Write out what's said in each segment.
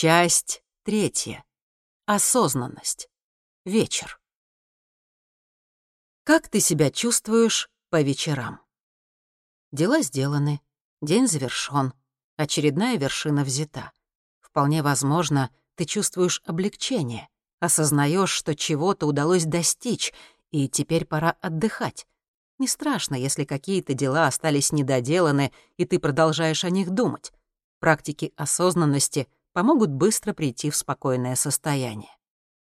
Часть третья. Осознанность. Вечер. Как ты себя чувствуешь по вечерам? Дела сделаны, день завершён, очередная вершина взята. Вполне возможно, ты чувствуешь облегчение, осознаешь, что чего-то удалось достичь, и теперь пора отдыхать. Не страшно, если какие-то дела остались недоделаны, и ты продолжаешь о них думать. Практики осознанности помогут быстро прийти в спокойное состояние.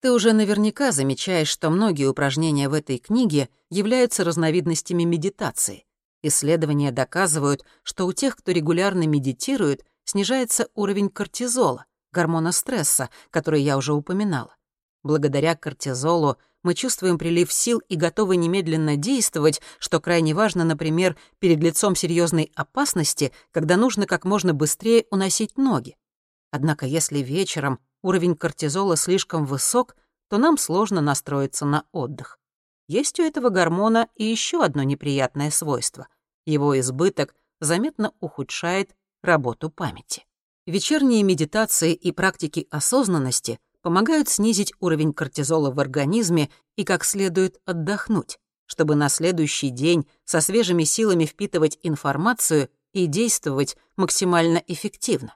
Ты уже наверняка замечаешь, что многие упражнения в этой книге являются разновидностями медитации. Исследования доказывают, что у тех, кто регулярно медитирует, снижается уровень кортизола, гормона стресса, который я уже упоминала. Благодаря кортизолу мы чувствуем прилив сил и готовы немедленно действовать, что крайне важно, например, перед лицом серьезной опасности, когда нужно как можно быстрее уносить ноги. Однако если вечером уровень кортизола слишком высок, то нам сложно настроиться на отдых. Есть у этого гормона и еще одно неприятное свойство. Его избыток заметно ухудшает работу памяти. Вечерние медитации и практики осознанности помогают снизить уровень кортизола в организме и как следует отдохнуть, чтобы на следующий день со свежими силами впитывать информацию и действовать максимально эффективно.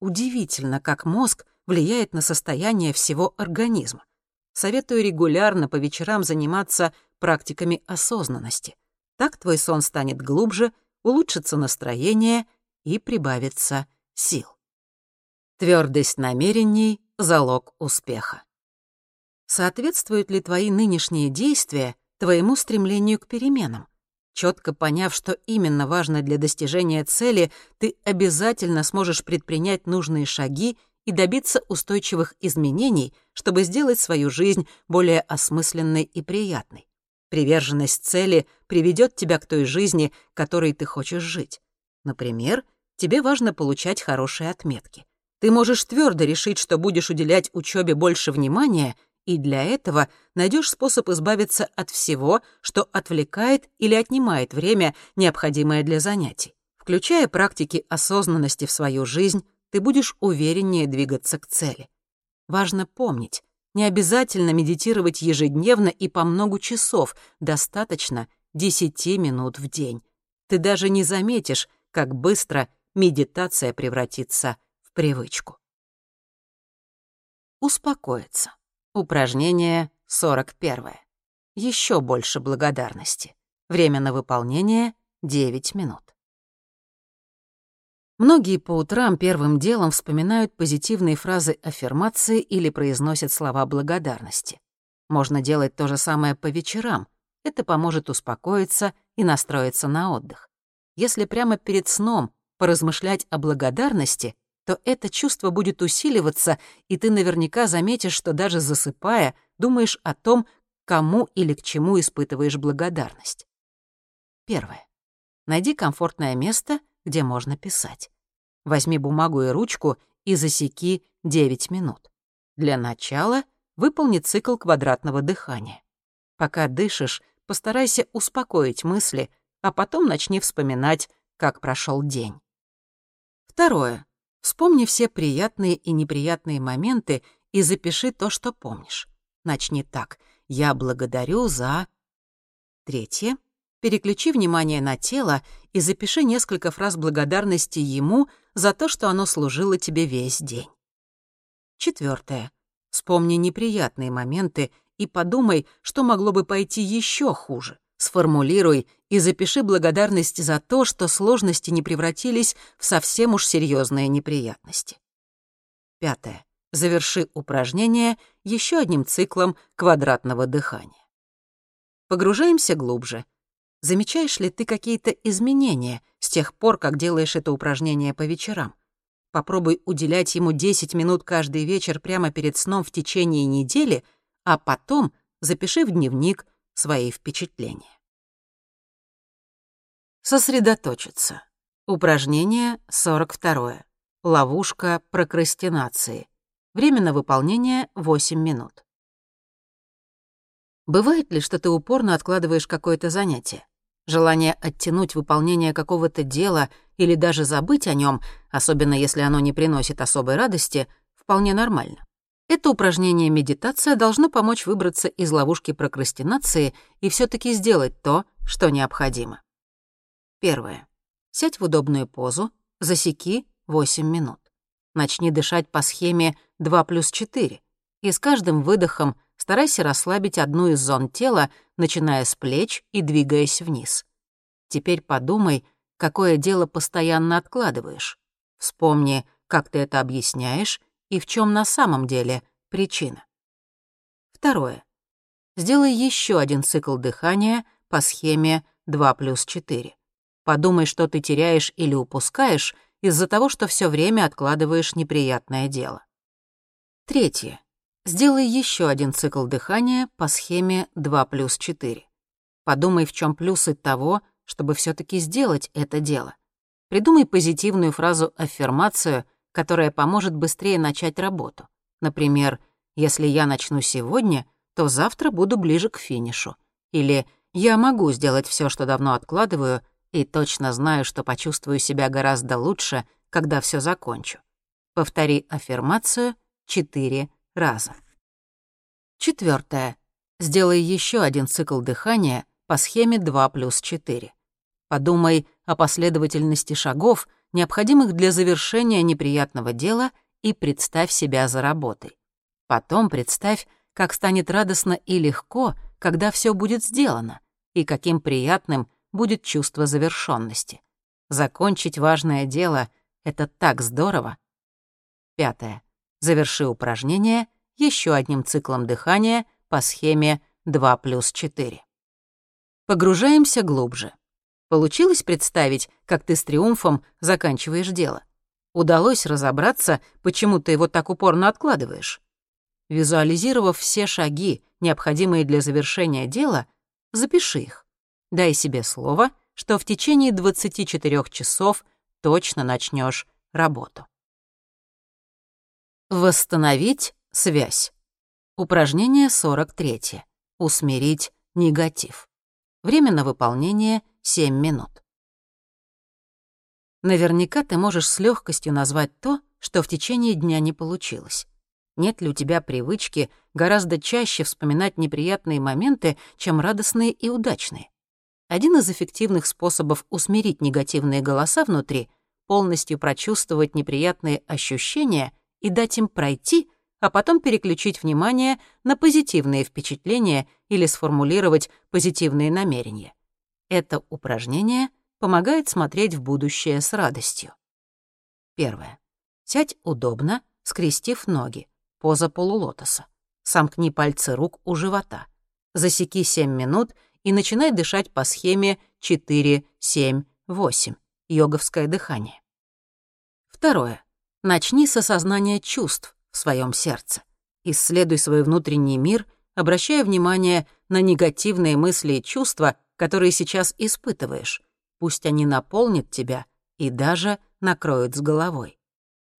Удивительно, как мозг влияет на состояние всего организма. Советую регулярно по вечерам заниматься практиками осознанности. Так твой сон станет глубже, улучшится настроение и прибавится сил. Твердость намерений — залог успеха. Соответствуют ли твои нынешние действия твоему стремлению к переменам? Четко поняв, что именно важно для достижения цели, ты обязательно сможешь предпринять нужные шаги и добиться устойчивых изменений, чтобы сделать свою жизнь более осмысленной и приятной. Приверженность цели приведет тебя к той жизни, которой ты хочешь жить. Например, тебе важно получать хорошие отметки. Ты можешь твердо решить, что будешь уделять учебе больше внимания — и для этого найдешь способ избавиться от всего, что отвлекает или отнимает время, необходимое для занятий. Включая практики осознанности в свою жизнь, ты будешь увереннее двигаться к цели. Важно помнить, не обязательно медитировать ежедневно и по много часов, достаточно 10 минут в день. Ты даже не заметишь, как быстро медитация превратится в привычку. Успокоиться. Упражнение 41. Еще больше благодарности. Время на выполнение — 9 минут. Многие по утрам первым делом вспоминают позитивные фразы аффирмации или произносят слова благодарности. Можно делать то же самое по вечерам. Это поможет успокоиться и настроиться на отдых. Если прямо перед сном поразмышлять о благодарности, то это чувство будет усиливаться, и ты наверняка заметишь, что даже засыпая, думаешь о том, кому или к чему испытываешь благодарность. Первое. Найди комфортное место, где можно писать. Возьми бумагу и ручку и засеки 9 минут. Для начала выполни цикл квадратного дыхания. Пока дышишь, постарайся успокоить мысли, а потом начни вспоминать, как прошел день. Второе. Вспомни все приятные и неприятные моменты и запиши то, что помнишь. Начни так. «Я благодарю за...» Третье. Переключи внимание на тело и запиши несколько фраз благодарности ему за то, что оно служило тебе весь день. Четвертое. Вспомни неприятные моменты и подумай, что могло бы пойти еще хуже. Сформулируй и запиши благодарность за то, что сложности не превратились в совсем уж серьезные неприятности. Пятое. Заверши упражнение еще одним циклом квадратного дыхания. Погружаемся глубже. Замечаешь ли ты какие-то изменения с тех пор, как делаешь это упражнение по вечерам? Попробуй уделять ему 10 минут каждый вечер прямо перед сном в течение недели, а потом запиши в дневник свои впечатления. Сосредоточиться. Упражнение 42. Ловушка прокрастинации. Время на выполнение 8 минут. Бывает ли, что ты упорно откладываешь какое-то занятие? Желание оттянуть выполнение какого-то дела или даже забыть о нем, особенно если оно не приносит особой радости, вполне нормально. Это упражнение медитация должно помочь выбраться из ловушки прокрастинации и все таки сделать то, что необходимо. Первое. Сядь в удобную позу, засеки 8 минут. Начни дышать по схеме 2 плюс 4, и с каждым выдохом старайся расслабить одну из зон тела, начиная с плеч и двигаясь вниз. Теперь подумай, какое дело постоянно откладываешь. Вспомни, как ты это объясняешь и в чем на самом деле причина. Второе. Сделай еще один цикл дыхания по схеме 2 плюс 4. Подумай, что ты теряешь или упускаешь из-за того, что все время откладываешь неприятное дело. Третье. Сделай еще один цикл дыхания по схеме 2 плюс 4. Подумай, в чем плюсы того, чтобы все таки сделать это дело. Придумай позитивную фразу-аффирмацию, которая поможет быстрее начать работу. Например, «Если я начну сегодня, то завтра буду ближе к финишу». Или «Я могу сделать все, что давно откладываю, и точно знаю, что почувствую себя гораздо лучше, когда все закончу». Повтори аффирмацию четыре раза. Четвертое. Сделай еще один цикл дыхания по схеме 2 плюс 4. Подумай о последовательности шагов, необходимых для завершения неприятного дела, и представь себя за работой. Потом представь, как станет радостно и легко, когда все будет сделано, и каким приятным будет чувство завершенности. Закончить важное дело — это так здорово. Пятое. Заверши упражнение еще одним циклом дыхания по схеме 2 плюс 4. Погружаемся глубже. Получилось представить, как ты с триумфом заканчиваешь дело? Удалось разобраться, почему ты его так упорно откладываешь? Визуализировав все шаги, необходимые для завершения дела, запиши их. Дай себе слово, что в течение 24 часов точно начнешь работу. Восстановить связь. Упражнение 43. Усмирить негатив. Время на выполнение 7 минут. Наверняка ты можешь с легкостью назвать то, что в течение дня не получилось. Нет ли у тебя привычки гораздо чаще вспоминать неприятные моменты, чем радостные и удачные? Один из эффективных способов усмирить негативные голоса внутри — полностью прочувствовать неприятные ощущения и дать им пройти, а потом переключить внимание на позитивные впечатления или сформулировать позитивные намерения. Это упражнение помогает смотреть в будущее с радостью. Первое. Сядь удобно, скрестив ноги, поза полулотоса. Сомкни пальцы рук у живота. Засеки 7 минут и начинай дышать по схеме 4-7-8, йоговское дыхание. Второе. Начни с осознания чувств в своем сердце. Исследуй свой внутренний мир, обращая внимание на негативные мысли и чувства, которые сейчас испытываешь. Пусть они наполнят тебя и даже накроют с головой.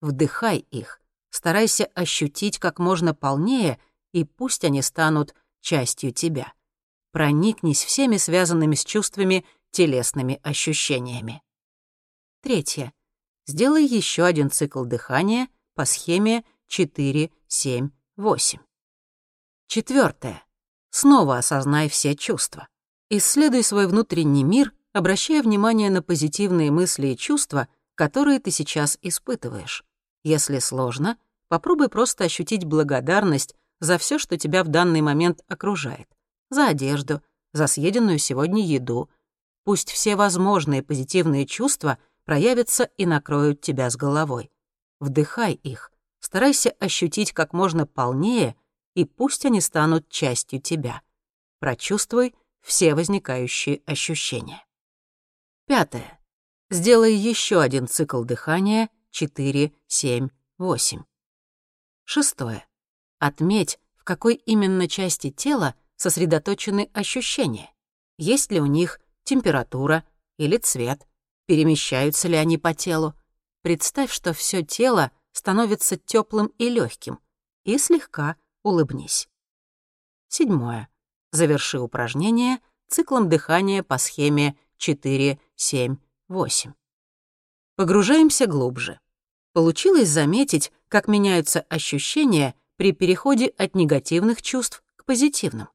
Вдыхай их, старайся ощутить как можно полнее, и пусть они станут частью тебя. Проникнись всеми связанными с чувствами телесными ощущениями. Третье. Сделай еще один цикл дыхания по схеме 4, 7, 8. Четвертое. Снова осознай все чувства. Исследуй свой внутренний мир, обращая внимание на позитивные мысли и чувства, которые ты сейчас испытываешь. Если сложно, попробуй просто ощутить благодарность за все, что тебя в данный момент окружает. За одежду, за съеденную сегодня еду. Пусть все возможные позитивные чувства проявятся и накроют тебя с головой. Вдыхай их, старайся ощутить как можно полнее, и пусть они станут частью тебя. Прочувствуй все возникающие ощущения. Пятое. Сделай еще один цикл дыхания 4, 7, 8. Шестое. Отметь, в какой именно части тела сосредоточены ощущения. Есть ли у них температура или цвет, перемещаются ли они по телу. Представь, что все тело становится теплым и легким, и слегка улыбнись. Седьмое. Заверши упражнение циклом дыхания по схеме 4, 7, 8. Погружаемся глубже. Получилось заметить, как меняются ощущения при переходе от негативных чувств к позитивным.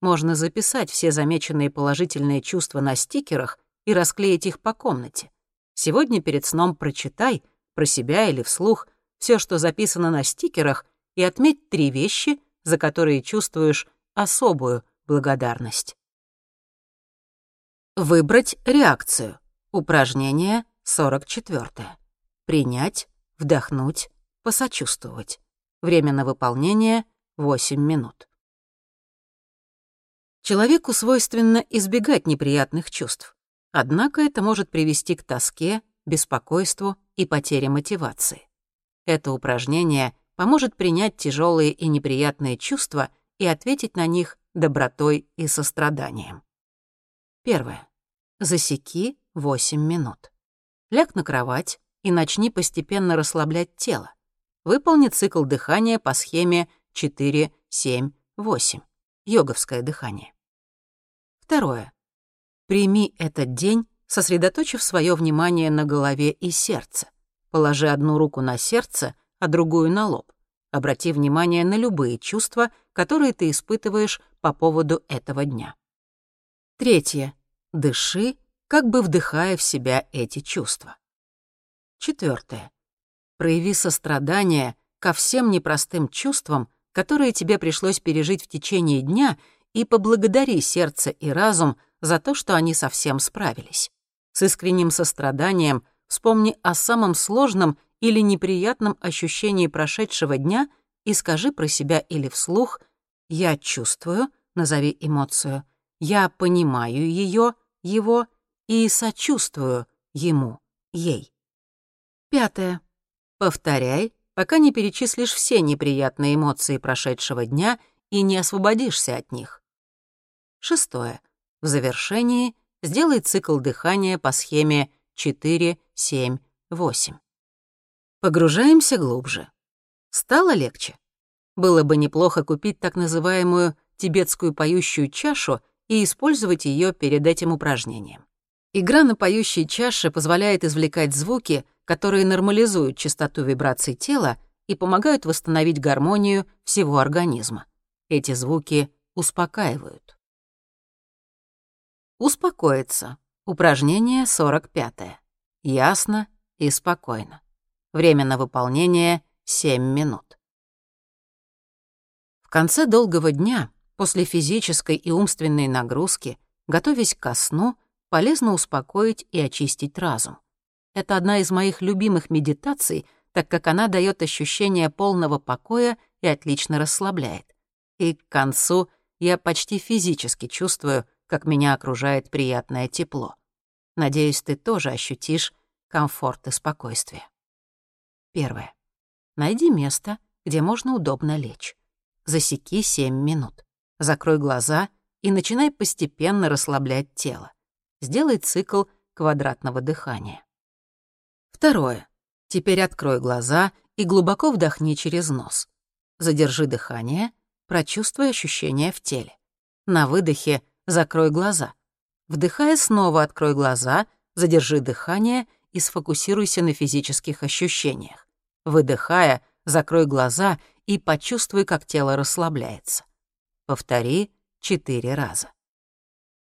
Можно записать все замеченные положительные чувства на стикерах и расклеить их по комнате. Сегодня перед сном прочитай, про себя или вслух, все, что записано на стикерах, и отметь три вещи, за которые чувствуешь особую благодарность. Выбрать реакцию. Упражнение 44. Принять, вдохнуть, посочувствовать. Время на выполнение — 8 минут. Человеку свойственно избегать неприятных чувств. Однако это может привести к тоске, беспокойству и потере мотивации. Это упражнение поможет принять тяжелые и неприятные чувства и ответить на них добротой и состраданием. Первое. Засеки 8 минут. Ляг на кровать и начни постепенно расслаблять тело. Выполни цикл дыхания по схеме 4-7-8. Йоговское дыхание. Второе. Прими этот день, сосредоточив свое внимание на голове и сердце. Положи одну руку на сердце, а другую на лоб. Обрати внимание на любые чувства, которые ты испытываешь по поводу этого дня. Третье. Дыши, как бы вдыхая в себя эти чувства. Четвертое. Прояви сострадание ко всем непростым чувствам, которые тебе пришлось пережить в течение дня, и поблагодари сердце и разум за то, что они совсем справились. С искренним состраданием вспомни о самом сложном или неприятном ощущении прошедшего дня и скажи про себя или вслух «Я чувствую», назови эмоцию, «Я понимаю ее», его, и сочувствую ему, ей. Пятое. Повторяй, пока не перечислишь все неприятные эмоции прошедшего дня и не освободишься от них. Шестое. В завершении сделай цикл дыхания по схеме 4, 7, 8. Погружаемся глубже. Стало легче? Было бы неплохо купить так называемую тибетскую поющую чашу и использовать ее перед этим упражнением. Игра на поющей чаше позволяет извлекать звуки, которые нормализуют частоту вибраций тела и помогают восстановить гармонию всего организма. Эти звуки успокаивают. Успокоиться. Упражнение 45. Ясно и спокойно. Время на выполнение — 7 минут. В конце долгого дня, после физической и умственной нагрузки, готовясь ко сну, полезно успокоить и очистить разум. Это одна из моих любимых медитаций, так как она дает ощущение полного покоя и отлично расслабляет. И к концу я почти физически чувствую, как меня окружает приятное тепло. Надеюсь, ты тоже ощутишь комфорт и спокойствие. Первое. Найди место, где можно удобно лечь. Засеки 7 минут. Закрой глаза и начинай постепенно расслаблять тело. Сделай цикл квадратного дыхания. Второе. Теперь открой глаза и глубоко вдохни через нос. Задержи дыхание, прочувствуй ощущения в теле. На выдохе закрой глаза. Вдыхая, снова открой глаза, задержи дыхание и сфокусируйся на физических ощущениях. Выдыхая, закрой глаза и почувствуй, как тело расслабляется. Повтори четыре раза.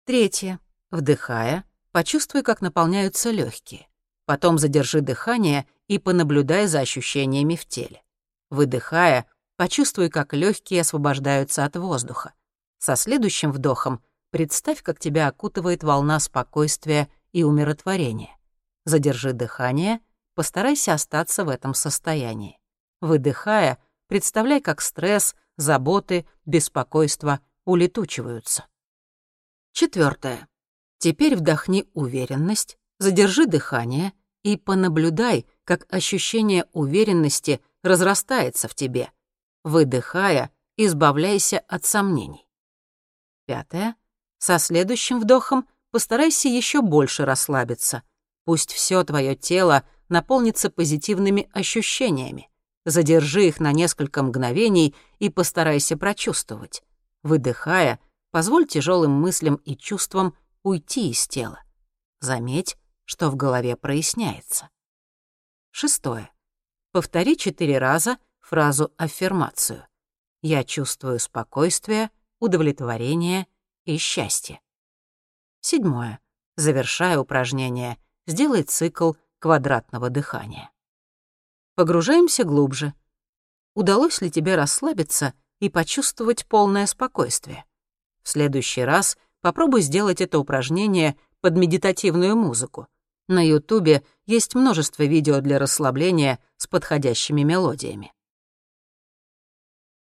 Третье. Вдыхая, почувствуй, как наполняются легкие. Потом задержи дыхание и понаблюдай за ощущениями в теле. Выдыхая, почувствуй, как легкие освобождаются от воздуха. Со следующим вдохом представь, как тебя окутывает волна спокойствия и умиротворения. Задержи дыхание постарайся остаться в этом состоянии. Выдыхая, представляй, как стресс, заботы, беспокойство улетучиваются. Четвертое. Теперь вдохни уверенность, задержи дыхание и понаблюдай, как ощущение уверенности разрастается в тебе. Выдыхая, избавляйся от сомнений. Пятое. Со следующим вдохом постарайся еще больше расслабиться. Пусть все твое тело наполнится позитивными ощущениями. Задержи их на несколько мгновений и постарайся прочувствовать. Выдыхая, позволь тяжелым мыслям и чувствам уйти из тела. Заметь, что в голове проясняется. Шестое. повтори четыре раза фразу-аффирмацию. Я чувствую спокойствие, удовлетворение и счастье. Седьмое. Завершая упражнение, сделай цикл квадратного дыхания. Погружаемся глубже. Удалось ли тебе расслабиться и почувствовать полное спокойствие? В следующий раз попробуй сделать это упражнение под медитативную музыку. На Ютубе есть множество видео для расслабления с подходящими мелодиями.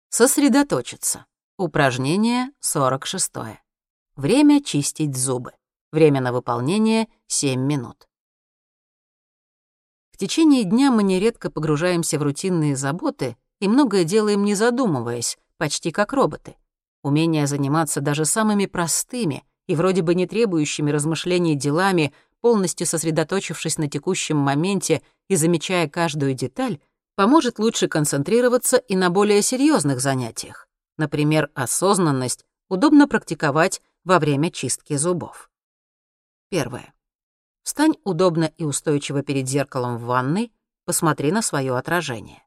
Сосредоточиться. Упражнение 46. Время чистить зубы. Время на выполнение — 7 минут. В течение дня мы нередко погружаемся в рутинные заботы и многое делаем не задумываясь, почти как роботы. Умение заниматься даже самыми простыми и вроде бы не требующими размышлений делами, полностью сосредоточившись на текущем моменте и замечая каждую деталь, поможет лучше концентрироваться и на более серьезных занятиях. Например, осознанность удобно практиковать во время чистки зубов. Первое. Встань удобно и устойчиво перед зеркалом в ванной, посмотри на свое отражение.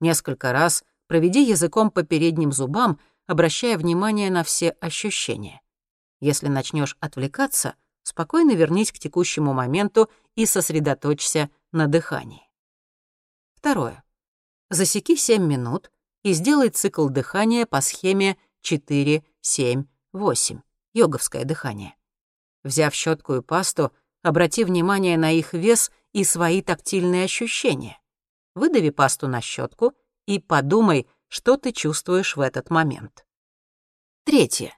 Несколько раз проведи языком по передним зубам, обращая внимание на все ощущения. Если начнешь отвлекаться, спокойно вернись к текущему моменту и сосредоточься на дыхании. Второе. Засеки 7 минут и сделай цикл дыхания по схеме 4-7-8, йоговское дыхание. Взяв щетку и пасту, обрати внимание на их вес и свои тактильные ощущения. Выдави пасту на щетку и подумай, что ты чувствуешь в этот момент. Третье.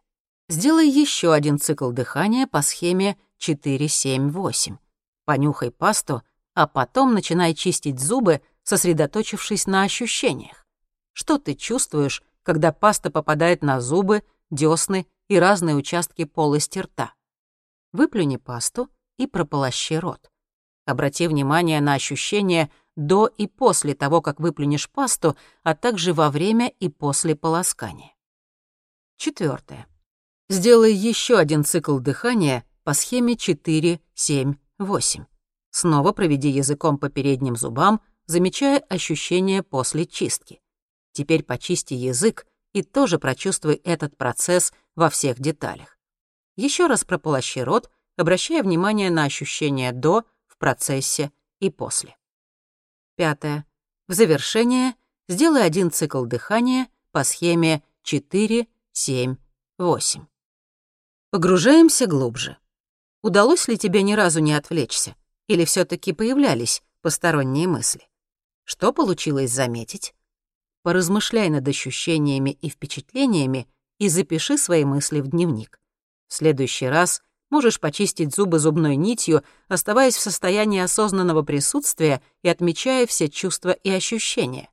Сделай еще один цикл дыхания по схеме 4-7-8. Понюхай пасту, а потом начинай чистить зубы, сосредоточившись на ощущениях. Что ты чувствуешь, когда паста попадает на зубы, десны и разные участки полости рта? Выплюни пасту и прополощи рот. Обрати внимание на ощущения до и после того, как выплюнешь пасту, а также во время и после полоскания. Четвертое. Сделай еще один цикл дыхания по схеме 4-7-8. Снова проведи языком по передним зубам, замечая ощущения после чистки. Теперь почисти язык и тоже прочувствуй этот процесс во всех деталях. Еще раз прополощи рот, обращая внимание на ощущения до, в процессе и после. Пятое. В завершение сделай один цикл дыхания по схеме 4, 7, 8. Погружаемся глубже. Удалось ли тебе ни разу не отвлечься? Или все таки появлялись посторонние мысли? Что получилось заметить? Поразмышляй над ощущениями и впечатлениями и запиши свои мысли в дневник. В следующий раз можешь почистить зубы зубной нитью, оставаясь в состоянии осознанного присутствия и отмечая все чувства и ощущения.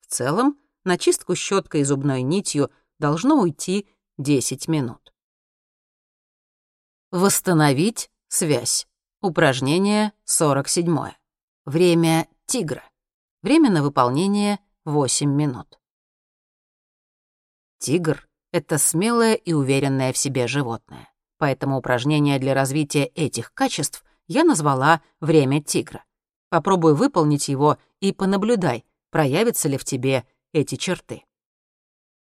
В целом, на чистку щеткой и зубной нитью должно уйти 10 минут. Восстановить связь. Упражнение 47. Время тигра. Время на выполнение 8 минут. Тигр — это смелое и уверенное в себе животное. Поэтому упражнение для развития этих качеств я назвала «Время тигра». Попробуй выполнить его и понаблюдай, проявятся ли в тебе эти черты.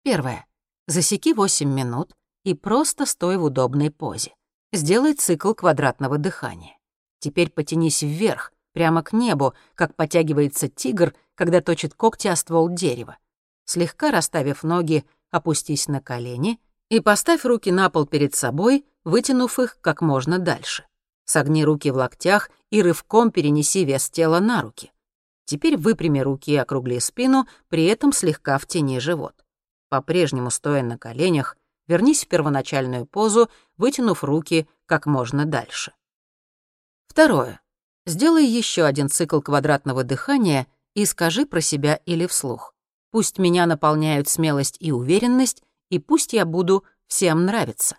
Первое. Засеки 8 минут и просто стой в удобной позе. Сделай цикл квадратного дыхания. Теперь потянись вверх, прямо к небу, как потягивается тигр, когда точит когти о ствол дерева. Слегка расставив ноги, опустись на колени и поставь руки на пол перед собой, вытянув их как можно дальше. Согни руки в локтях и рывком перенеси вес тела на руки. Теперь выпрями руки и округли спину, при этом слегка втяни живот. По-прежнему стоя на коленях, вернись в первоначальную позу, вытянув руки как можно дальше. Второе. Сделай еще один цикл квадратного дыхания и скажи про себя или вслух. Пусть меня наполняют смелость и уверенность, и пусть я буду всем нравиться.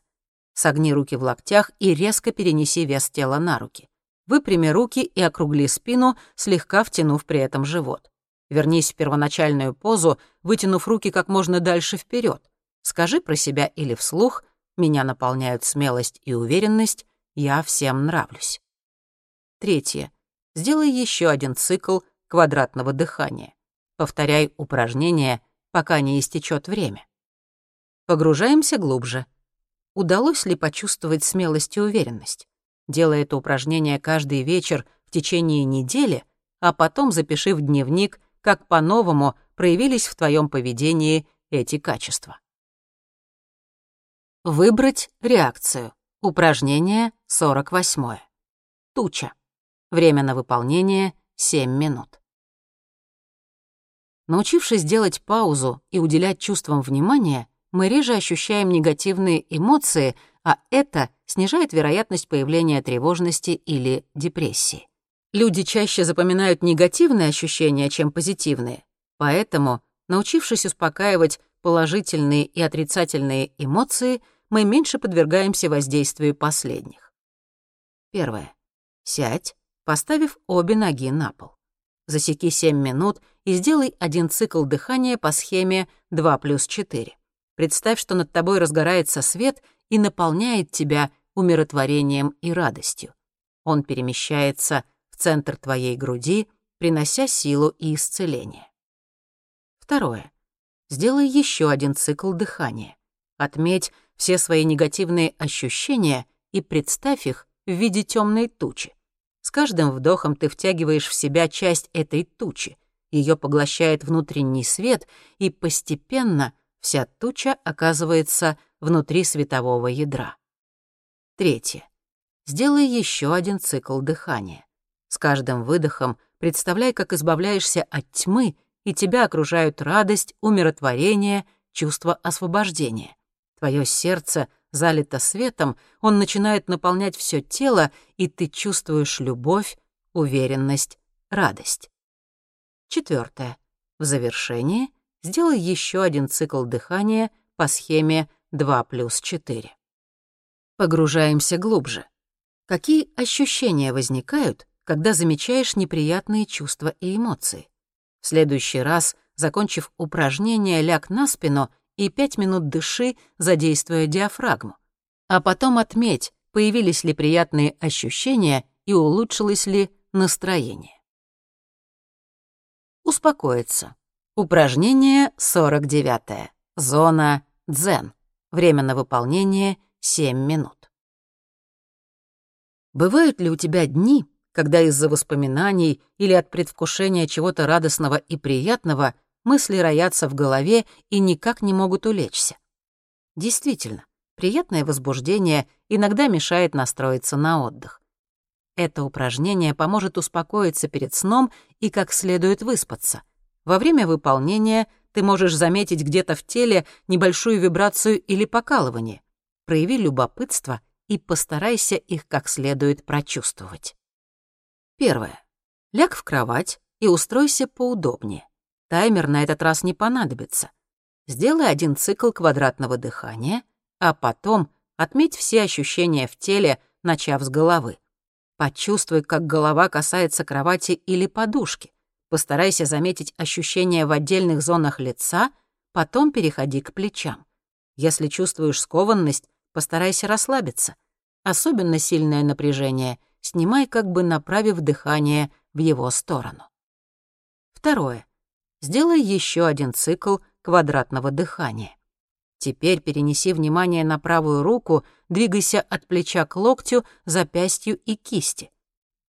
Согни руки в локтях и резко перенеси вес тела на руки. Выпрями руки и округли спину, слегка втянув при этом живот. Вернись в первоначальную позу, вытянув руки как можно дальше вперед. Скажи про себя или вслух «Меня наполняют смелость и уверенность, я всем нравлюсь». Третье. Сделай еще один цикл квадратного дыхания. Повторяй упражнение, пока не истечет время. Погружаемся глубже. Удалось ли почувствовать смелость и уверенность? Делай это упражнение каждый вечер в течение недели, а потом запиши в дневник, как по-новому проявились в твоем поведении эти качества. Выбрать реакцию. Упражнение 48. Туча. Время на выполнение 7 минут. Научившись делать паузу и уделять чувствам внимание, мы реже ощущаем негативные эмоции, а это снижает вероятность появления тревожности или депрессии. Люди чаще запоминают негативные ощущения, чем позитивные. Поэтому, научившись успокаивать положительные и отрицательные эмоции, мы меньше подвергаемся воздействию последних. Первое. Сядь, поставив обе ноги на пол. Засеки 7 минут и сделай один цикл дыхания по схеме 2 плюс 4. Представь, что над тобой разгорается свет и наполняет тебя умиротворением и радостью. Он перемещается в центр твоей груди, принося силу и исцеление. Второе. Сделай еще один цикл дыхания. Отметь все свои негативные ощущения и представь их в виде темной тучи. Каждым вдохом ты втягиваешь в себя часть этой тучи. Ее поглощает внутренний свет, и постепенно вся туча оказывается внутри светового ядра. Третье. Сделай еще один цикл дыхания. С каждым выдохом представляй, как избавляешься от тьмы, и тебя окружают радость, умиротворение, чувство освобождения. Твое сердце залито светом, он начинает наполнять все тело, и ты чувствуешь любовь, уверенность, радость. Четвертое. В завершении сделай еще один цикл дыхания по схеме 2 плюс 4. Погружаемся глубже. Какие ощущения возникают, когда замечаешь неприятные чувства и эмоции? В следующий раз, закончив упражнение, ляг на спину и пять минут дыши, задействуя диафрагму. А потом отметь, появились ли приятные ощущения и улучшилось ли настроение. Успокоиться. Упражнение 49. Зона дзен. Время на выполнение 7 минут. Бывают ли у тебя дни, когда из-за воспоминаний или от предвкушения чего-то радостного и приятного мысли роятся в голове и никак не могут улечься? Действительно, приятное возбуждение иногда мешает настроиться на отдых. Это упражнение поможет успокоиться перед сном и как следует выспаться. Во время выполнения ты можешь заметить где-то в теле небольшую вибрацию или покалывание. Прояви любопытство и постарайся их как следует прочувствовать. Первое. Ляг в кровать и устройся поудобнее. Таймер на этот раз не понадобится. Сделай один цикл квадратного дыхания, а потом отметь все ощущения в теле, начав с головы. Почувствуй, как голова касается кровати или подушки. Постарайся заметить ощущения в отдельных зонах лица, потом переходи к плечам. Если чувствуешь скованность, постарайся расслабиться. Особенно сильное напряжение снимай, как бы направив дыхание в его сторону. Второе. Сделай еще один цикл квадратного дыхания. Теперь перенеси внимание на правую руку, двигайся от плеча к локтю, запястью и кисти.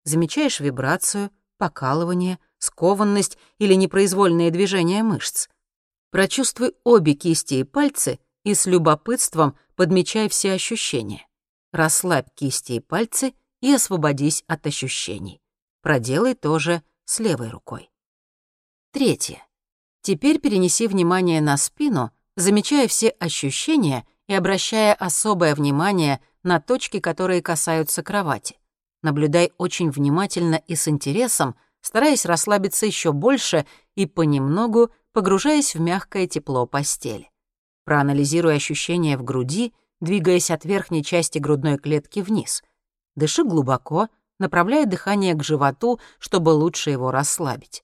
Замечаешь вибрацию, покалывание, скованность или непроизвольные движения мышц. Прочувствуй обе кисти и пальцы и с любопытством подмечай все ощущения. Расслабь кисти и пальцы и освободись от ощущений. Проделай тоже с левой рукой. Третье. Теперь перенеси внимание на спину — замечая все ощущения и обращая особое внимание на точки, которые касаются кровати. Наблюдай очень внимательно и с интересом, стараясь расслабиться еще больше и понемногу погружаясь в мягкое тепло постели. Проанализируй ощущения в груди, двигаясь от верхней части грудной клетки вниз. Дыши глубоко, направляя дыхание к животу, чтобы лучше его расслабить.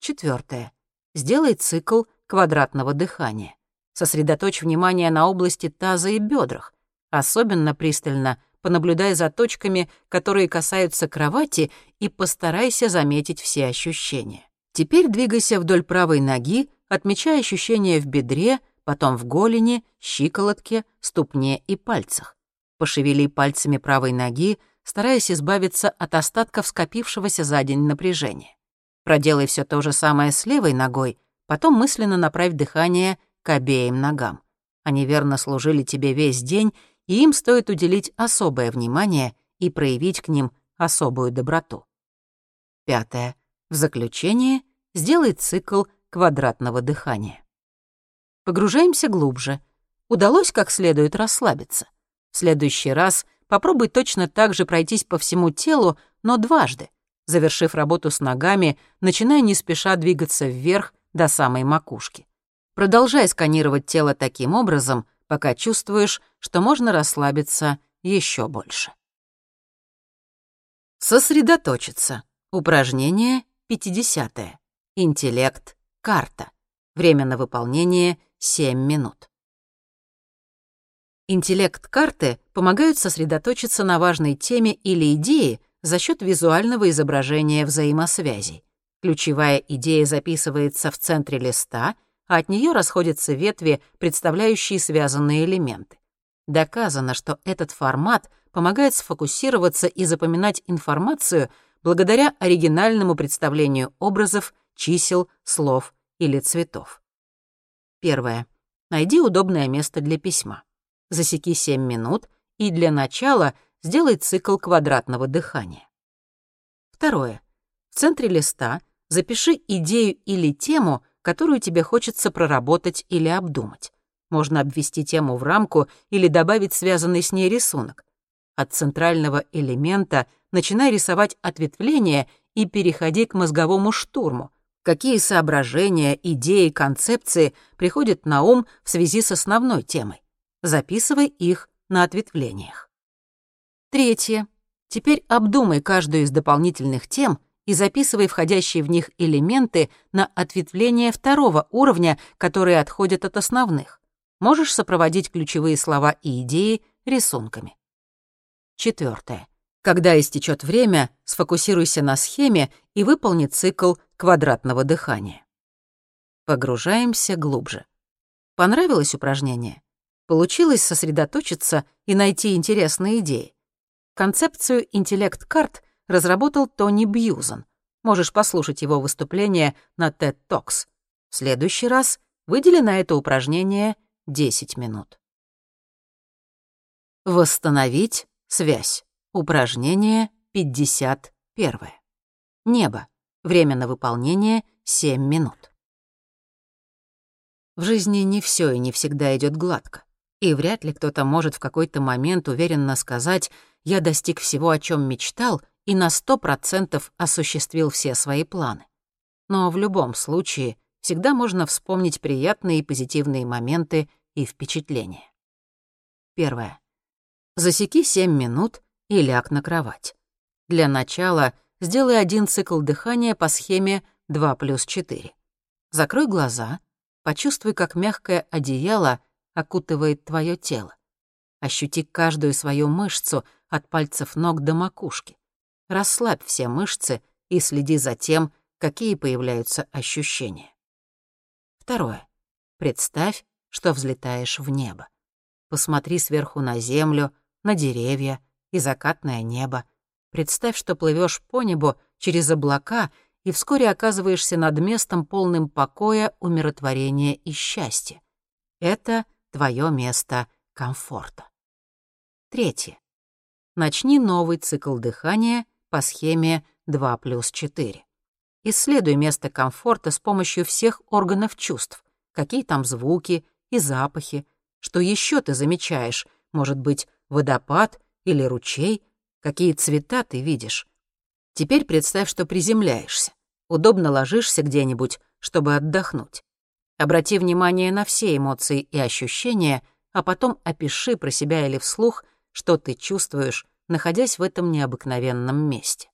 Четвертое. Сделай цикл квадратного дыхания. Сосредоточь внимание на области таза и бедрах. Особенно пристально понаблюдай за точками, которые касаются кровати, и постарайся заметить все ощущения. Теперь двигайся вдоль правой ноги, отмечая ощущения в бедре, потом в голени, щиколотке, ступне и пальцах. Пошевели пальцами правой ноги, стараясь избавиться от остатков скопившегося за день напряжения. Проделай все то же самое с левой ногой, потом мысленно направь дыхание к обеим ногам. Они верно служили тебе весь день, и им стоит уделить особое внимание и проявить к ним особую доброту. Пятое. В заключение сделай цикл квадратного дыхания. Погружаемся глубже. Удалось как следует расслабиться. В следующий раз попробуй точно так же пройтись по всему телу, но дважды. Завершив работу с ногами, начинай не спеша двигаться вверх до самой макушки. Продолжай сканировать тело таким образом, пока чувствуешь, что можно расслабиться еще больше. Сосредоточиться. Упражнение 50. -е. Интеллект. Карта. Время на выполнение 7 минут. Интеллект карты помогают сосредоточиться на важной теме или идее за счет визуального изображения взаимосвязей. Ключевая идея записывается в центре листа, а от нее расходятся ветви, представляющие связанные элементы. Доказано, что этот формат помогает сфокусироваться и запоминать информацию благодаря оригинальному представлению образов, чисел, слов или цветов. Первое. Найди удобное место для письма. Засеки 7 минут и для начала сделай цикл квадратного дыхания. Второе. В центре листа запиши идею или тему, которую тебе хочется проработать или обдумать. Можно обвести тему в рамку или добавить связанный с ней рисунок. От центрального элемента начинай рисовать ответвления и переходи к мозговому штурму. Какие соображения, идеи, концепции приходят на ум в связи с основной темой. Записывай их на ответвлениях. Третье. Теперь обдумай каждую из дополнительных тем и записывай входящие в них элементы на ответвления второго уровня, которые отходят от основных. Можешь сопроводить ключевые слова и идеи рисунками. Четвертое. Когда истечет время, сфокусируйся на схеме и выполни цикл квадратного дыхания. Погружаемся глубже. Понравилось упражнение? Получилось сосредоточиться и найти интересные идеи? Концепцию интеллект-карт разработал Тони Бьюзен. Можешь послушать его выступление на TED Talks. В следующий раз выдели на это упражнение 10 минут. Восстановить связь. Упражнение 51. Небо. Время на выполнение 7 минут. В жизни не все и не всегда идет гладко. И вряд ли кто-то может в какой-то момент уверенно сказать «я достиг всего, о чем мечтал, и на 100% осуществил все свои планы». Но в любом случае всегда можно вспомнить приятные и позитивные моменты и впечатления. Первое. Засеки 7 минут и ляг на кровать. Для начала сделай один цикл дыхания по схеме 2 плюс 4. Закрой глаза, почувствуй, как мягкое одеяло окутывает твое тело. Ощути каждую свою мышцу от пальцев ног до макушки. Расслабь все мышцы и следи за тем, какие появляются ощущения. Второе. Представь, что взлетаешь в небо. Посмотри сверху на землю, на деревья, и закатное небо. Представь, что плывешь по небу через облака и вскоре оказываешься над местом, полным покоя, умиротворения и счастья. Это твое место комфорта. Третье. Начни новый цикл дыхания по схеме 2 плюс 4. Исследуй место комфорта с помощью всех органов чувств. Какие там звуки и запахи. Что еще ты замечаешь? Может быть, водопад или ручей, какие цвета ты видишь. Теперь представь, что приземляешься, удобно ложишься где-нибудь, чтобы отдохнуть. Обрати внимание на все эмоции и ощущения, а потом опиши про себя или вслух, что ты чувствуешь, находясь в этом необыкновенном месте.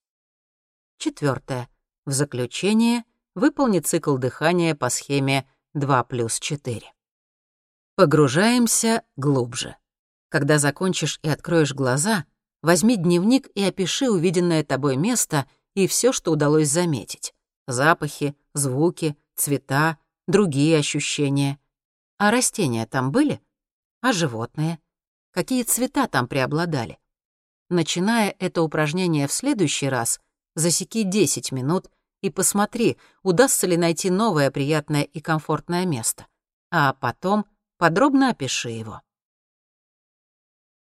Четвертое. В заключение выполни цикл дыхания по схеме 2 плюс 4. Погружаемся глубже. Когда закончишь и откроешь глаза, Возьми дневник и опиши увиденное тобой место и все, что удалось заметить. Запахи, звуки, цвета, другие ощущения. А растения там были? А животные? Какие цвета там преобладали? Начиная это упражнение в следующий раз, засеки 10 минут и посмотри, удастся ли найти новое приятное и комфортное место. А потом подробно опиши его.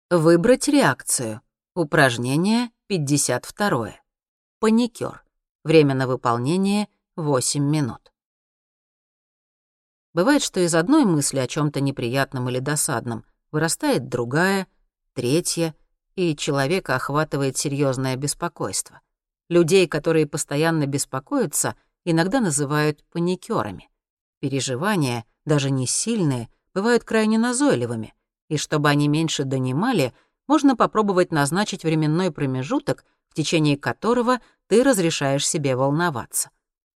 Выбрать реакцию. Упражнение 52. Паникер. Время на выполнение 8 минут. Бывает, что из одной мысли о чем то неприятном или досадном вырастает другая, третья, и человека охватывает серьезное беспокойство. Людей, которые постоянно беспокоятся, иногда называют паникерами. Переживания, даже не сильные, бывают крайне назойливыми, и чтобы они меньше донимали, можно попробовать назначить временной промежуток, в течение которого ты разрешаешь себе волноваться.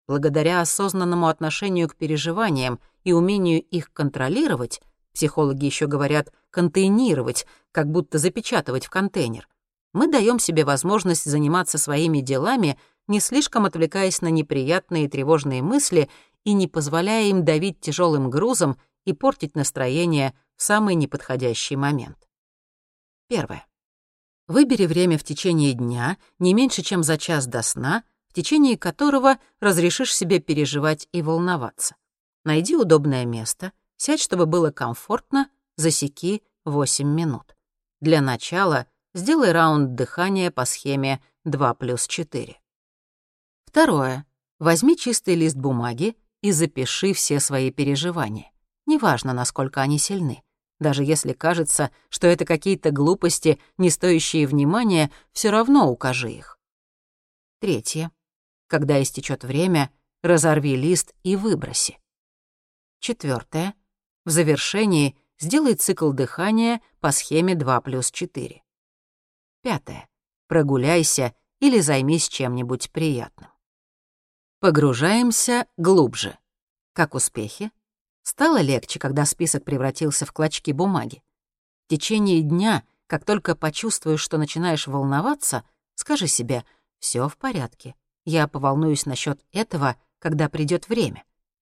Благодаря осознанному отношению к переживаниям и умению их контролировать, психологи еще говорят контейнировать, как будто запечатывать в контейнер, мы даем себе возможность заниматься своими делами, не слишком отвлекаясь на неприятные и тревожные мысли и не позволяя им давить тяжелым грузом и портить настроение в самый неподходящий момент. Первое. Выбери время в течение дня, не меньше, чем за час до сна, в течение которого разрешишь себе переживать и волноваться. Найди удобное место, сядь, чтобы было комфортно, засеки 8 минут. Для начала сделай раунд дыхания по схеме 2 плюс 4. Второе. Возьми чистый лист бумаги и запиши все свои переживания. Неважно, насколько они сильны. Даже если кажется, что это какие-то глупости, не стоящие внимания, все равно укажи их. Третье. Когда истечет время, разорви лист и выброси. Четвертое. В завершении сделай цикл дыхания по схеме 2 плюс 4. Пятое. Прогуляйся или займись чем-нибудь приятным. Погружаемся глубже. Как успехи? Стало легче, когда список превратился в клочки бумаги. В течение дня, как только почувствуешь, что начинаешь волноваться, скажи себе «все в порядке, я поволнуюсь насчет этого, когда придет время».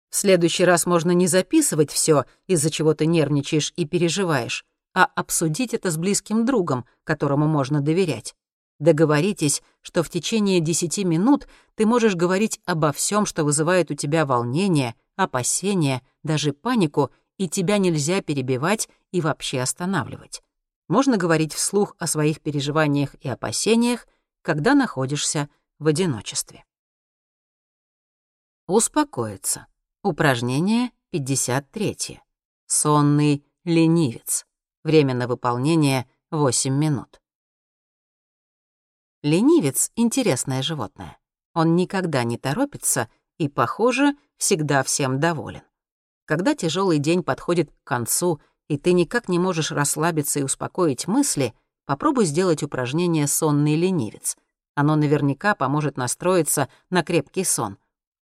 В следующий раз можно не записывать все, из-за чего ты нервничаешь и переживаешь, а обсудить это с близким другом, которому можно доверять. Договоритесь, что в течение 10 минут ты можешь говорить обо всем, что вызывает у тебя волнение, опасения, даже панику, и тебя нельзя перебивать и вообще останавливать. Можно говорить вслух о своих переживаниях и опасениях, когда находишься в одиночестве. Успокоиться. Упражнение 53. Сонный ленивец. Время на выполнение 8 минут. Ленивец — интересное животное. Он никогда не торопится и, похоже, всегда всем доволен. Когда тяжелый день подходит к концу, и ты никак не можешь расслабиться и успокоить мысли, попробуй сделать упражнение «сонный ленивец». Оно наверняка поможет настроиться на крепкий сон.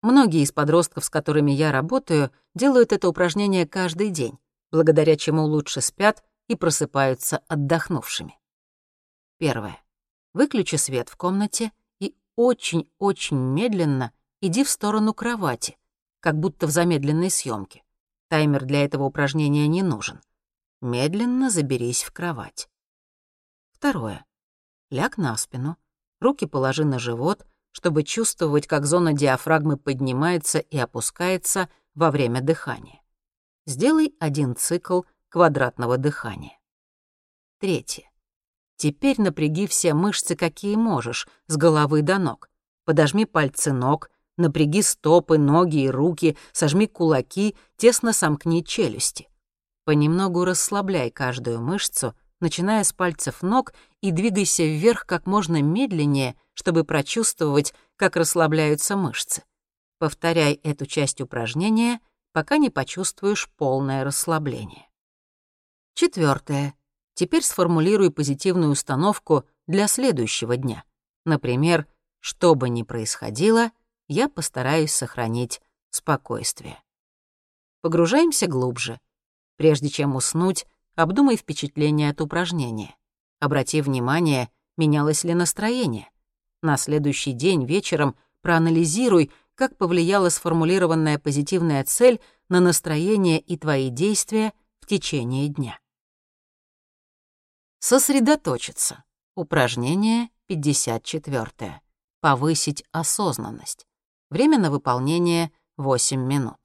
Многие из подростков, с которыми я работаю, делают это упражнение каждый день, благодаря чему лучше спят и просыпаются отдохнувшими. Первое. Выключи свет в комнате и очень-очень медленно иди в сторону кровати, как будто в замедленной съемке. Таймер для этого упражнения не нужен. Медленно заберись в кровать. Второе. Ляг на спину, руки положи на живот, чтобы чувствовать, как зона диафрагмы поднимается и опускается во время дыхания. Сделай один цикл квадратного дыхания. Третье. Теперь напряги все мышцы, какие можешь, с головы до ног. Подожми пальцы ног, напряги стопы, ноги и руки, сожми кулаки, тесно сомкни челюсти. Понемногу расслабляй каждую мышцу, начиная с пальцев ног, и двигайся вверх как можно медленнее, чтобы прочувствовать, как расслабляются мышцы. Повторяй эту часть упражнения, пока не почувствуешь полное расслабление. Четвертое. Теперь сформулируй позитивную установку для следующего дня. Например, что бы ни происходило, я постараюсь сохранить спокойствие. Погружаемся глубже. Прежде чем уснуть, обдумай впечатление от упражнения. Обрати внимание, менялось ли настроение. На следующий день вечером проанализируй, как повлияла сформулированная позитивная цель на настроение и твои действия в течение дня. Сосредоточиться. Упражнение 54. Повысить осознанность. Время на выполнение 8 минут.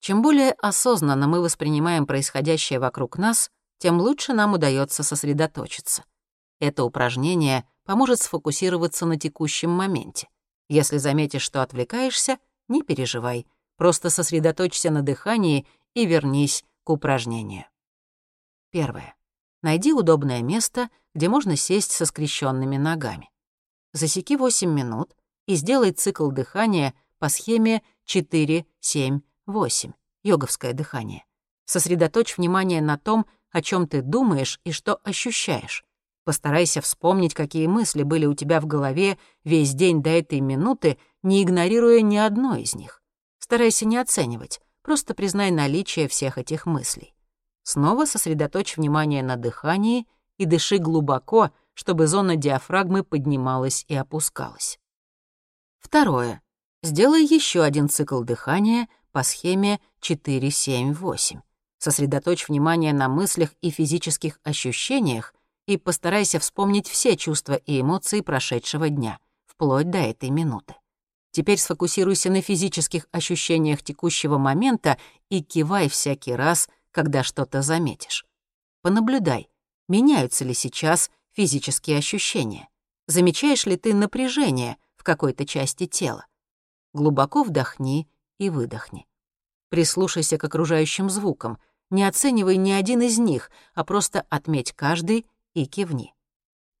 Чем более осознанно мы воспринимаем происходящее вокруг нас, тем лучше нам удается сосредоточиться. Это упражнение поможет сфокусироваться на текущем моменте. Если заметишь, что отвлекаешься, не переживай, просто сосредоточься на дыхании и вернись к упражнению. Первое. Найди удобное место, где можно сесть со скрещенными ногами. Засеки 8 минут и сделай цикл дыхания по схеме 4-7-8, йоговское дыхание. Сосредоточь внимание на том, о чем ты думаешь и что ощущаешь. Постарайся вспомнить, какие мысли были у тебя в голове весь день до этой минуты, не игнорируя ни одной из них. Старайся не оценивать, просто признай наличие всех этих мыслей. Снова сосредоточь внимание на дыхании и дыши глубоко, чтобы зона диафрагмы поднималась и опускалась. Второе. Сделай еще один цикл дыхания по схеме 4-7-8. Сосредоточь внимание на мыслях и физических ощущениях и постарайся вспомнить все чувства и эмоции прошедшего дня, вплоть до этой минуты. Теперь сфокусируйся на физических ощущениях текущего момента и кивай всякий раз, когда что-то заметишь. Понаблюдай, меняются ли сейчас физические ощущения. Замечаешь ли ты напряжение в какой-то части тела? Глубоко вдохни и выдохни. Прислушайся к окружающим звукам. Не оценивай ни один из них, а просто отметь каждый и кивни.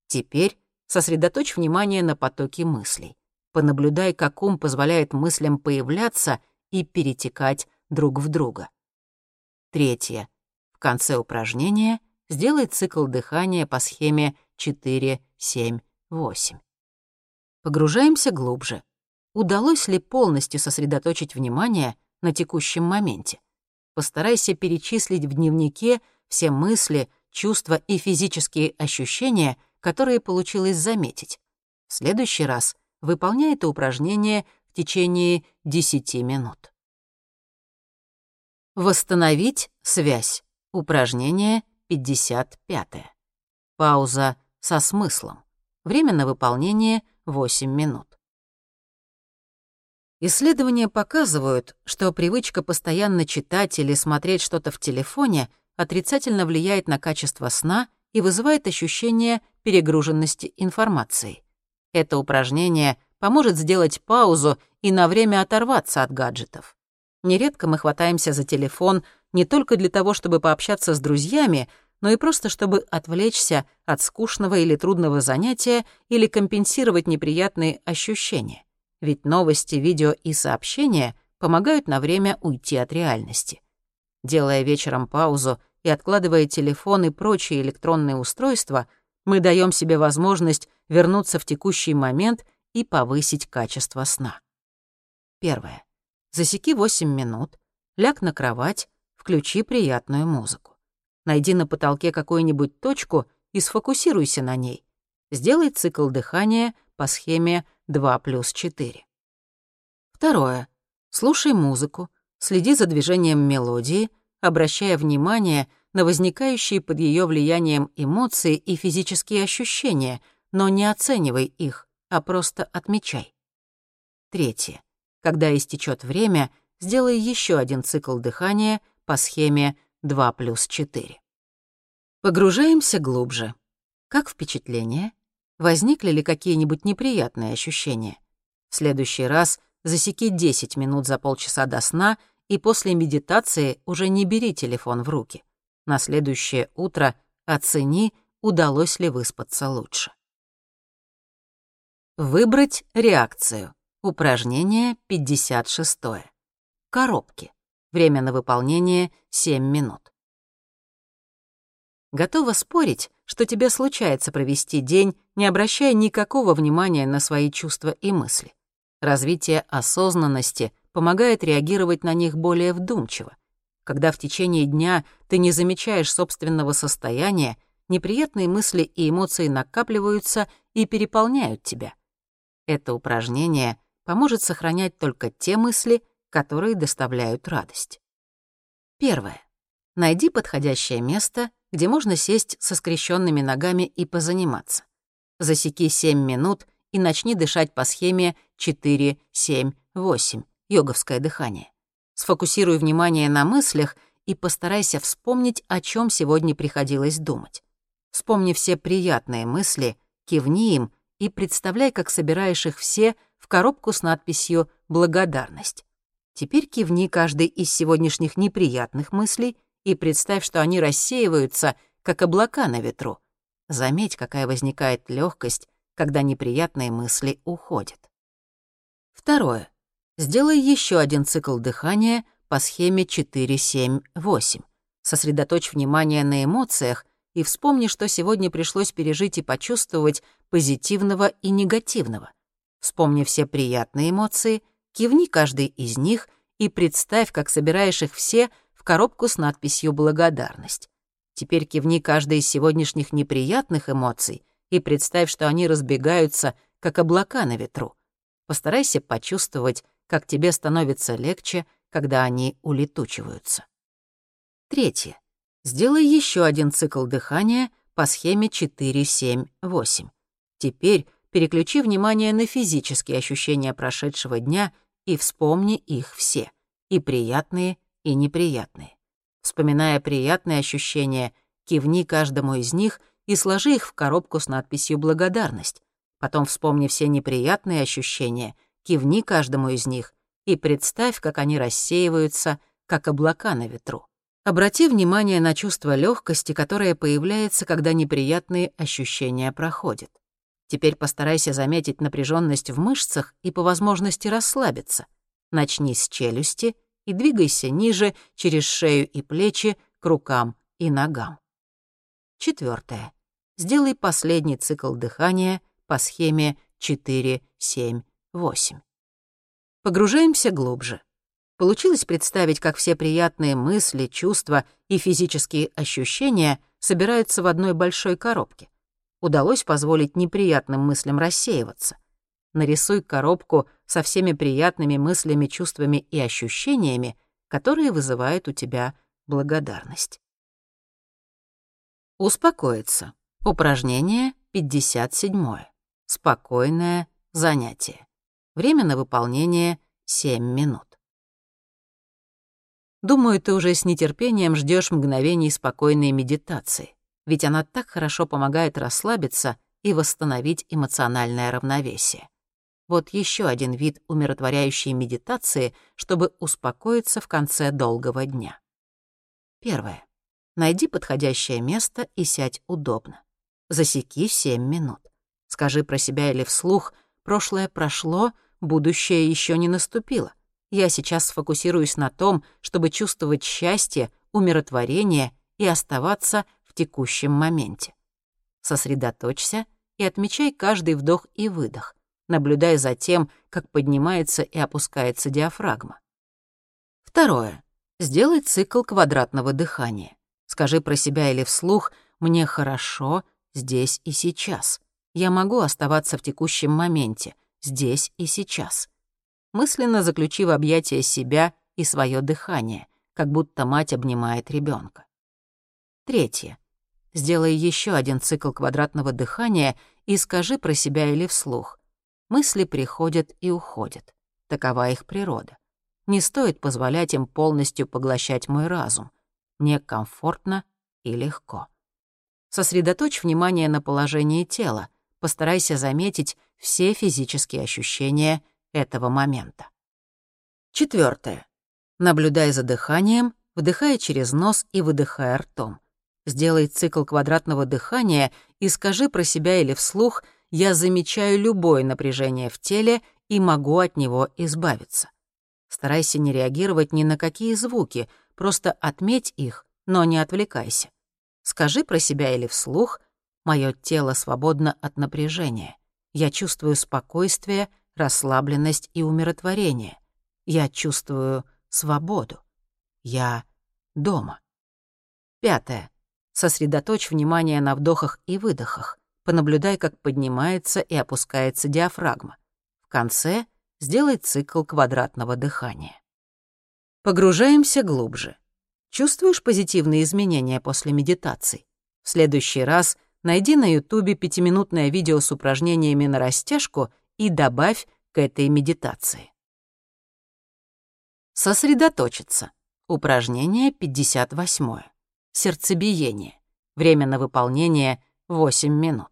Теперь сосредоточь внимание на потоке мыслей. Понаблюдай, как ум позволяет мыслям появляться и перетекать друг в друга. Третье. В конце упражнения сделай цикл дыхания по схеме 4-7-8. Погружаемся глубже. Удалось ли полностью сосредоточить внимание на текущем моменте? Постарайся перечислить в дневнике все мысли, чувства и физические ощущения, которые получилось заметить. В следующий раз выполняй это упражнение в течение 10 минут. Восстановить связь. Упражнение 55. Пауза со смыслом. Время на выполнение 8 минут. Исследования показывают, что привычка постоянно читать или смотреть что-то в телефоне отрицательно влияет на качество сна и вызывает ощущение перегруженности информацией. Это упражнение поможет сделать паузу и на время оторваться от гаджетов. Нередко мы хватаемся за телефон не только для того, чтобы пообщаться с друзьями, но и просто чтобы отвлечься от скучного или трудного занятия или компенсировать неприятные ощущения. Ведь новости, видео и сообщения помогают на время уйти от реальности. Делая вечером паузу и откладывая телефон и прочие электронные устройства, мы даем себе возможность вернуться в текущий момент и повысить качество сна. Первое. Засеки 8 минут, ляг на кровать, включи приятную музыку. Найди на потолке какую-нибудь точку и сфокусируйся на ней. Сделай цикл дыхания по схеме 2 плюс 4. Второе. Слушай музыку, следи за движением мелодии, обращая внимание на возникающие под ее влиянием эмоции и физические ощущения, но не оценивай их, а просто отмечай. Третье. Когда истечет время, сделай еще один цикл дыхания по схеме 2 плюс 4. Погружаемся глубже. Как впечатление? Возникли ли какие-нибудь неприятные ощущения? В следующий раз засеки 10 минут за полчаса до сна и после медитации уже не бери телефон в руки. На следующее утро оцени, удалось ли выспаться лучше. Выбрать реакцию. Упражнение 56. Коробки. Время на выполнение 7 минут. Готова спорить, что тебе случается провести день, не обращая никакого внимания на свои чувства и мысли. Развитие осознанности помогает реагировать на них более вдумчиво. Когда в течение дня ты не замечаешь собственного состояния, неприятные мысли и эмоции накапливаются и переполняют тебя. Это упражнение поможет сохранять только те мысли, которые доставляют радость. Первое. Найди подходящее место, где можно сесть со скрещенными ногами и позаниматься. Засеки 7 минут и начни дышать по схеме 4-7-8, йоговское дыхание. Сфокусируй внимание на мыслях и постарайся вспомнить, о чем сегодня приходилось думать. Вспомни все приятные мысли, кивни им и представляй, как собираешь их все в коробку с надписью «Благодарность». Теперь кивни каждый из сегодняшних неприятных мыслей и представь, что они рассеиваются, как облака на ветру. Заметь, какая возникает легкость, когда неприятные мысли уходят. Второе. Сделай еще один цикл дыхания по схеме 4-7-8. Сосредоточь внимание на эмоциях и вспомни, что сегодня пришлось пережить и почувствовать позитивного и негативного. Вспомни все приятные эмоции, кивни каждый из них и представь, как собираешь их все в коробку с надписью «Благодарность». Теперь кивни каждой из сегодняшних неприятных эмоций и представь, что они разбегаются, как облака на ветру. Постарайся почувствовать, как тебе становится легче, когда они улетучиваются. Третье. Сделай еще один цикл дыхания по схеме 4-7-8. Теперь переключи внимание на физические ощущения прошедшего дня и вспомни их все, и приятные, и неприятные. Вспоминая приятные ощущения, кивни каждому из них и сложи их в коробку с надписью «Благодарность». Потом вспомни все неприятные ощущения, кивни каждому из них и представь, как они рассеиваются, как облака на ветру. Обрати внимание на чувство легкости, которое появляется, когда неприятные ощущения проходят. Теперь постарайся заметить напряженность в мышцах и по возможности расслабиться. Начни с челюсти и двигайся ниже, через шею и плечи, к рукам и ногам. Четвертое. Сделай последний цикл дыхания по схеме 4-7-8. Погружаемся глубже. Получилось представить, как все приятные мысли, чувства и физические ощущения собираются в одной большой коробке. Удалось позволить неприятным мыслям рассеиваться. Нарисуй коробку со всеми приятными мыслями, чувствами и ощущениями, которые вызывают у тебя благодарность. Успокоиться. Упражнение 57. Спокойное занятие. Время на выполнение 7 минут. Думаю, ты уже с нетерпением ждешь мгновений спокойной медитации, ведь она так хорошо помогает расслабиться и восстановить эмоциональное равновесие. Вот еще один вид умиротворяющей медитации, чтобы успокоиться в конце долгого дня. Первое. Найди подходящее место и сядь удобно. Засеки 7 минут. Скажи про себя или вслух «прошлое прошло, будущее еще не наступило». Я сейчас сфокусируюсь на том, чтобы чувствовать счастье, умиротворение и оставаться в текущем моменте. Сосредоточься и отмечай каждый вдох и выдох, наблюдая за тем, как поднимается и опускается диафрагма. Второе. Сделай цикл квадратного дыхания. Скажи про себя или вслух «мне хорошо здесь и сейчас». Я могу оставаться в текущем моменте, здесь и сейчас мысленно заключив объятия себя и свое дыхание, как будто мать обнимает ребенка. Третье. Сделай еще один цикл квадратного дыхания и скажи про себя или вслух. Мысли приходят и уходят. Такова их природа. Не стоит позволять им полностью поглощать мой разум. Мне комфортно и легко. Сосредоточь внимание на положении тела. Постарайся заметить все физические ощущения этого момента. Четвертое. Наблюдай за дыханием, вдыхая через нос и выдыхая ртом. Сделай цикл квадратного дыхания и скажи про себя или вслух «я замечаю любое напряжение в теле и могу от него избавиться». Старайся не реагировать ни на какие звуки, просто отметь их, но не отвлекайся. Скажи про себя или вслух «моё тело свободно от напряжения. Я чувствую спокойствие, расслабленность и умиротворение. Я чувствую свободу. Я дома. Пятое. Сосредоточь внимание на вдохах и выдохах. Понаблюдай, как поднимается и опускается диафрагма. В конце сделай цикл квадратного дыхания. Погружаемся глубже. Чувствуешь позитивные изменения после медитации? В следующий раз найди на ютубе пятиминутное видео с упражнениями на растяжку и добавь к этой медитации. Сосредоточиться. Упражнение 58. Сердцебиение. Время на выполнение 8 минут.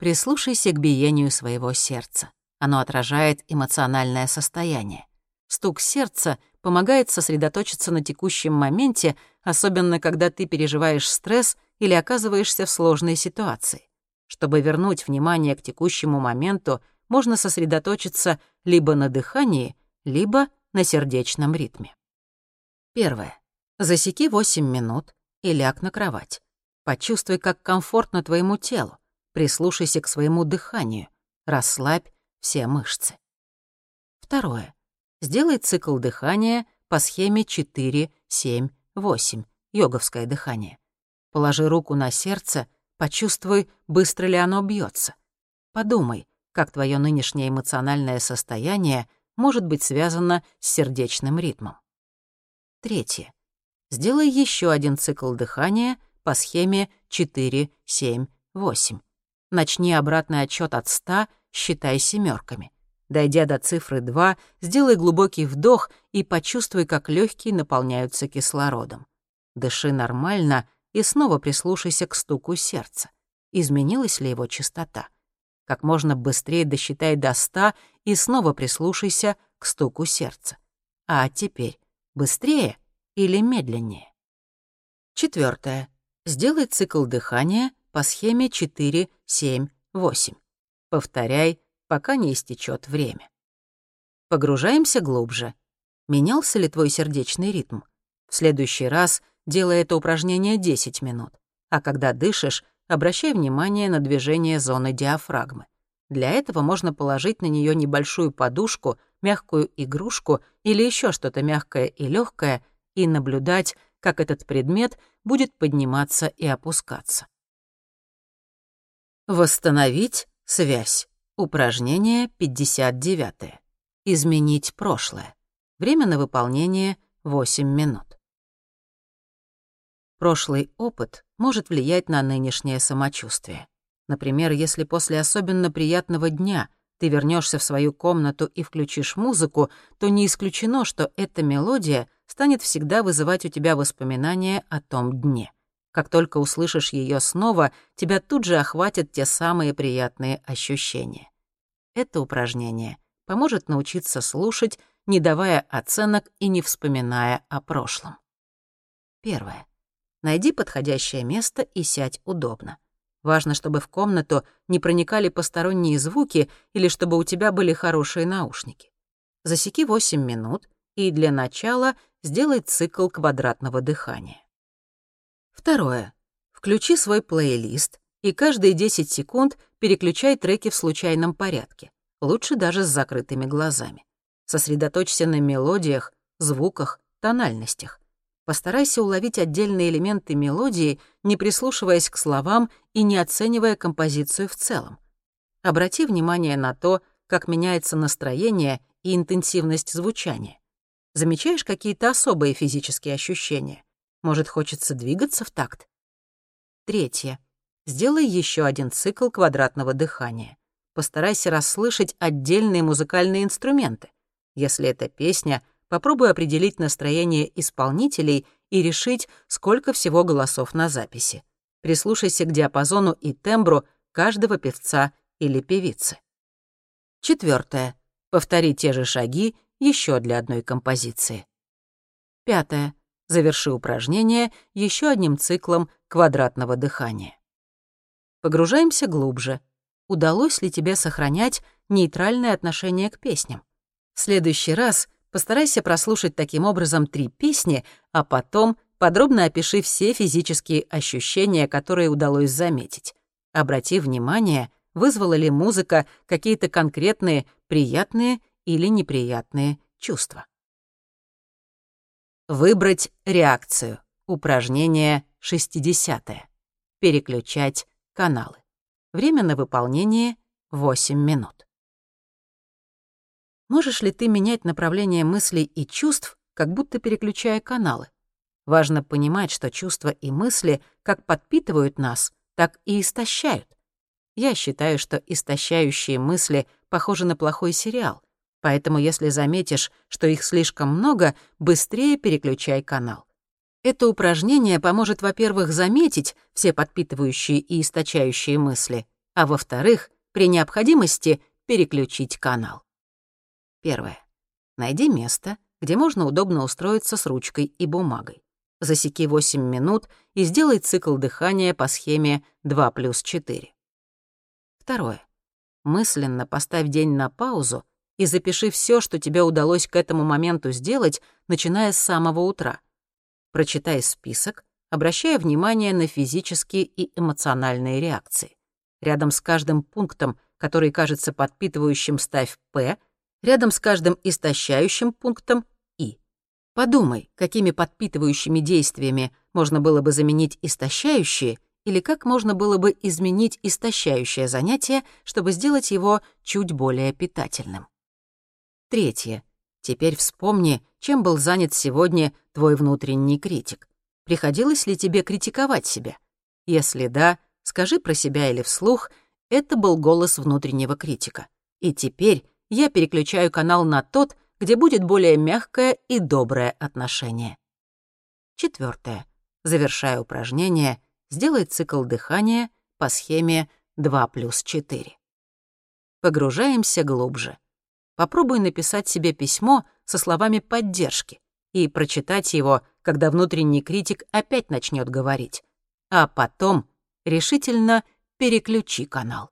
Прислушайся к биению своего сердца. Оно отражает эмоциональное состояние. Стук сердца помогает сосредоточиться на текущем моменте, особенно когда ты переживаешь стресс или оказываешься в сложной ситуации. Чтобы вернуть внимание к текущему моменту, можно сосредоточиться либо на дыхании, либо на сердечном ритме. Первое. Засеки 8 минут и ляг на кровать. Почувствуй, как комфортно твоему телу. Прислушайся к своему дыханию. Расслабь все мышцы. Второе. Сделай цикл дыхания по схеме 4-7-8, йоговское дыхание. Положи руку на сердце, почувствуй, быстро ли оно бьется. Подумай, как твое нынешнее эмоциональное состояние может быть связано с сердечным ритмом. Третье. Сделай еще один цикл дыхания по схеме 4, 7, 8. Начни обратный отчет от 100, считай семерками. Дойдя до цифры 2, сделай глубокий вдох и почувствуй, как легкие наполняются кислородом. Дыши нормально и снова прислушайся к стуку сердца. Изменилась ли его частота? Как можно быстрее досчитай до 100 и снова прислушайся к стуку сердца. А теперь быстрее или медленнее. Четвертое. Сделай цикл дыхания по схеме 4-7-8. Повторяй, пока не истечет время. Погружаемся глубже. Менялся ли твой сердечный ритм? В следующий раз делай это упражнение 10 минут, а когда дышишь, обращай внимание на движение зоны диафрагмы. Для этого можно положить на нее небольшую подушку, мягкую игрушку или еще что-то мягкое и легкое и наблюдать, как этот предмет будет подниматься и опускаться. Восстановить связь. Упражнение 59. Изменить прошлое. Время на выполнение 8 минут. Прошлый опыт может влиять на нынешнее самочувствие. Например, если после особенно приятного дня ты вернешься в свою комнату и включишь музыку, то не исключено, что эта мелодия — станет всегда вызывать у тебя воспоминания о том дне. Как только услышишь ее снова, тебя тут же охватят те самые приятные ощущения. Это упражнение поможет научиться слушать, не давая оценок и не вспоминая о прошлом. Первое. Найди подходящее место и сядь удобно. Важно, чтобы в комнату не проникали посторонние звуки или чтобы у тебя были хорошие наушники. Засеки 8 минут и для начала сделай цикл квадратного дыхания. Второе. Включи свой плейлист и каждые 10 секунд переключай треки в случайном порядке, лучше даже с закрытыми глазами. Сосредоточься на мелодиях, звуках, тональностях. Постарайся уловить отдельные элементы мелодии, не прислушиваясь к словам и не оценивая композицию в целом. Обрати внимание на то, как меняется настроение и интенсивность звучания. Замечаешь какие-то особые физические ощущения? Может, хочется двигаться в такт? Третье. Сделай еще один цикл квадратного дыхания. Постарайся расслышать отдельные музыкальные инструменты. Если это песня, попробуй определить настроение исполнителей и решить, сколько всего голосов на записи. Прислушайся к диапазону и тембру каждого певца или певицы. Четвертое. Повтори те же шаги еще для одной композиции. Пятое. Заверши упражнение еще одним циклом квадратного дыхания. Погружаемся глубже. Удалось ли тебе сохранять нейтральное отношение к песням? В следующий раз постарайся прослушать таким образом три песни, а потом подробно опиши все физические ощущения, которые удалось заметить. Обрати внимание, вызвала ли музыка какие-то конкретные приятные или неприятные чувства. Выбрать реакцию. Упражнение 60. Переключать каналы. Время на выполнение — 8 минут. Можешь ли ты менять направление мыслей и чувств, как будто переключая каналы? Важно понимать, что чувства и мысли как подпитывают нас, так и истощают. Я считаю, что истощающие мысли похожи на плохой сериал, поэтому если заметишь, что их слишком много, быстрее переключай канал. Это упражнение поможет, во-первых, заметить все подпитывающие и источающие мысли, а во-вторых, при необходимости переключить канал. Первое. Найди место, где можно удобно устроиться с ручкой и бумагой. Засеки 8 минут и сделай цикл дыхания по схеме 2 плюс 4. Второе. Мысленно поставь день на паузу и запиши все, что тебе удалось к этому моменту сделать, начиная с самого утра. Прочитай список, обращая внимание на физические и эмоциональные реакции. Рядом с каждым пунктом, который кажется подпитывающим, ставь «П», рядом с каждым истощающим пунктом «и». Подумай, какими подпитывающими действиями можно было бы заменить истощающие или как можно было бы изменить истощающее занятие, чтобы сделать его чуть более питательным. Третье. Теперь вспомни, чем был занят сегодня твой внутренний критик. Приходилось ли тебе критиковать себя? Если да, скажи про себя или вслух, это был голос внутреннего критика. И теперь я переключаю канал на тот, где будет более мягкое и доброе отношение. Четвертое. Завершая упражнение, сделай цикл дыхания по схеме 2 плюс 4. Погружаемся глубже. Попробуй написать себе письмо со словами поддержки и прочитать его, когда внутренний критик опять начнет говорить. А потом решительно переключи канал.